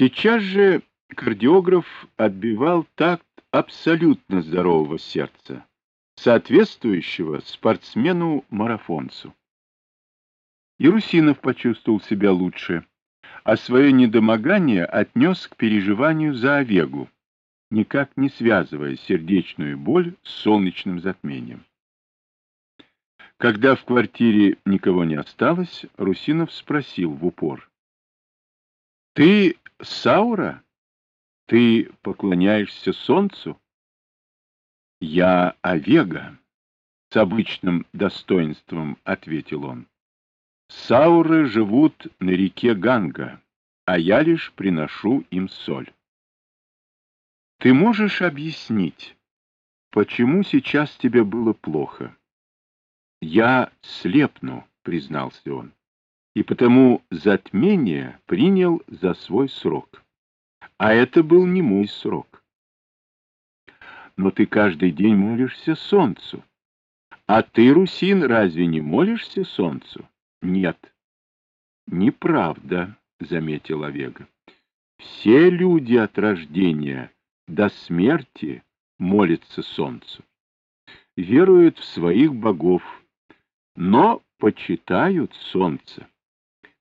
Сейчас же кардиограф отбивал такт абсолютно здорового сердца, соответствующего спортсмену-марафонцу. И Русинов почувствовал себя лучше, а свое недомогание отнес к переживанию за Овегу, никак не связывая сердечную боль с солнечным затмением. Когда в квартире никого не осталось, Русинов спросил в упор. — Ты Саура? Ты поклоняешься солнцу? — Я Овега, — с обычным достоинством ответил он. — Сауры живут на реке Ганга, а я лишь приношу им соль. Ты можешь объяснить, почему сейчас тебе было плохо? Я слепну, признался он, и потому затмение принял за свой срок. А это был не мой срок. Но ты каждый день молишься солнцу. А ты, Русин, разве не молишься солнцу? Нет. Неправда, заметил Овега. Все люди от рождения до смерти молится солнцу, веруют в своих богов, но почитают солнце.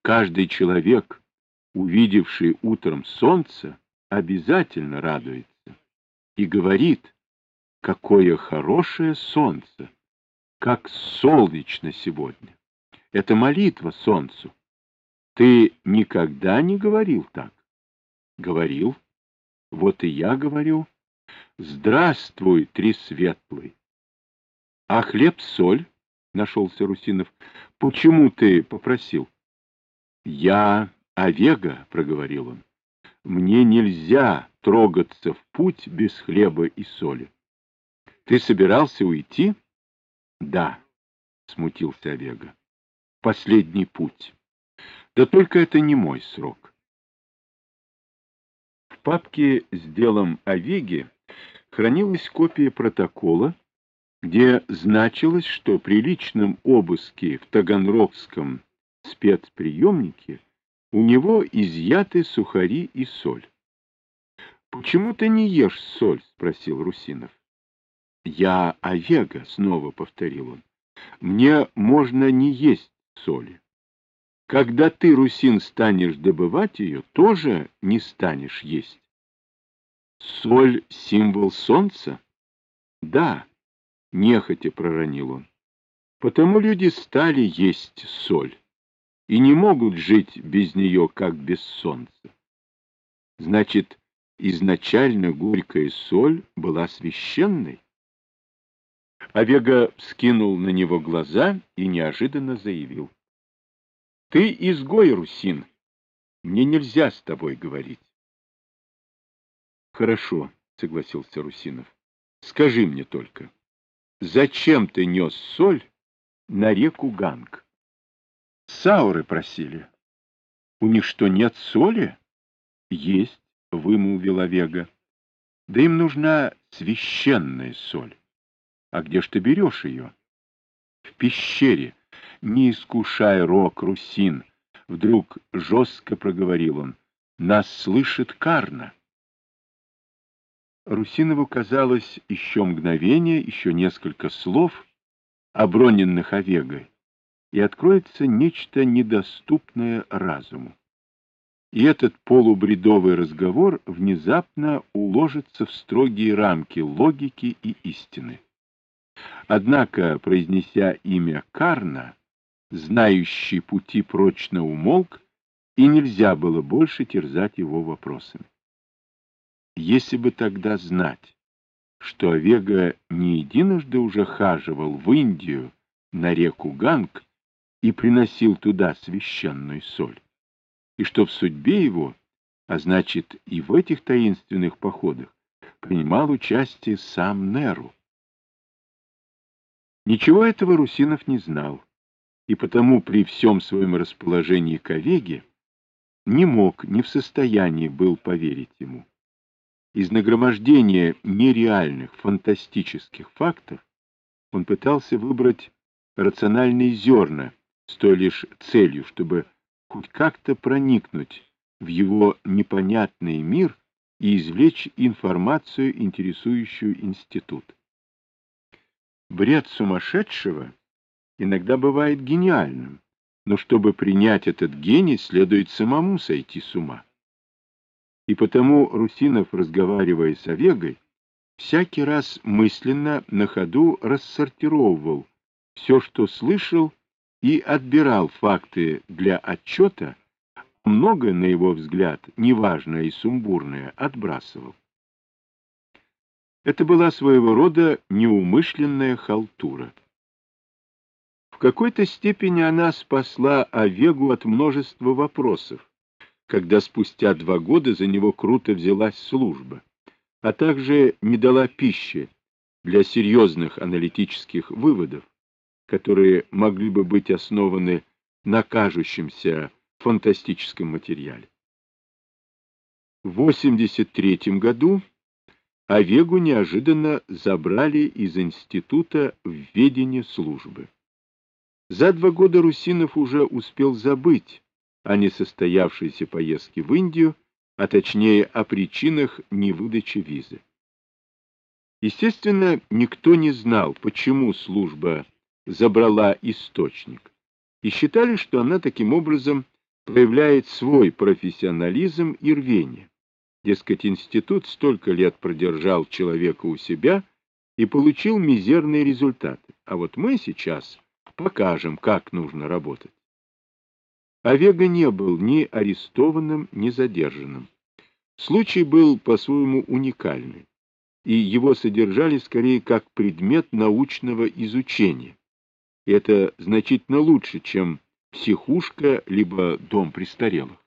Каждый человек, увидевший утром солнце, обязательно радуется и говорит, какое хорошее солнце, как солнечно сегодня. Это молитва солнцу. Ты никогда не говорил так? Говорил. Вот и я говорю, здравствуй, Тресветлый. А хлеб-соль, — нашелся Русинов, — почему ты попросил? Я Овега, — проговорил он, — мне нельзя трогаться в путь без хлеба и соли. Ты собирался уйти? Да, — смутился Овега. Последний путь. Да только это не мой срок папке с делом о Веге хранилась копия протокола, где значилось, что при личном обыске в Таганрогском спецприемнике у него изъяты сухари и соль. — Почему ты не ешь соль? — спросил Русинов. — Я Овега, — снова повторил он. — Мне можно не есть соли. Когда ты, Русин, станешь добывать ее, тоже не станешь есть. Соль — символ солнца? Да, нехотя проронил он. Потому люди стали есть соль и не могут жить без нее, как без солнца. Значит, изначально горькая соль была священной? Овега скинул на него глаза и неожиданно заявил. — Ты изгой, Русин. Мне нельзя с тобой говорить. — Хорошо, — согласился Русинов. — Скажи мне только, зачем ты нес соль на реку Ганг? — Сауры просили. — У них что, нет соли? — Есть, — вымолвила Вега. — Да им нужна священная соль. А где ж ты берешь ее? — В пещере не искушай рок, Русин, — вдруг жестко проговорил он. — Нас слышит Карна. Русинову казалось еще мгновение, еще несколько слов, оброненных Овегой, и откроется нечто недоступное разуму. И этот полубредовый разговор внезапно уложится в строгие рамки логики и истины. Однако, произнеся имя Карна, знающий пути прочно умолк, и нельзя было больше терзать его вопросами. Если бы тогда знать, что Овега не единожды уже хаживал в Индию на реку Ганг и приносил туда священную соль, и что в судьбе его, а значит и в этих таинственных походах, принимал участие сам Неру. Ничего этого Русинов не знал и потому при всем своем расположении к Овеге не мог, не в состоянии был поверить ему. Из нагромождения нереальных, фантастических фактов он пытался выбрать рациональные зерна с той лишь целью, чтобы хоть как-то проникнуть в его непонятный мир и извлечь информацию, интересующую институт. Бред сумасшедшего иногда бывает гениальным, но чтобы принять этот гений, следует самому сойти с ума. И потому Русинов, разговаривая с Овегой, всякий раз мысленно на ходу рассортировывал все, что слышал, и отбирал факты для отчета, многое, на его взгляд, неважное и сумбурное, отбрасывал. Это была своего рода неумышленная халтура. В какой-то степени она спасла Овегу от множества вопросов, когда спустя два года за него круто взялась служба, а также не дала пищи для серьезных аналитических выводов, которые могли бы быть основаны на кажущемся фантастическом материале. В 83 году Овегу неожиданно забрали из института в ведение службы. За два года Русинов уже успел забыть о несостоявшейся поездке в Индию, а точнее о причинах невыдачи визы. Естественно, никто не знал, почему служба забрала источник, и считали, что она таким образом проявляет свой профессионализм и рвение. Дескать, институт столько лет продержал человека у себя и получил мизерные результаты, а вот мы сейчас покажем, как нужно работать. Овега не был ни арестованным, ни задержанным. Случай был по-своему уникальный, и его содержали скорее как предмет научного изучения это значительно лучше, чем психушка либо дом престарелых.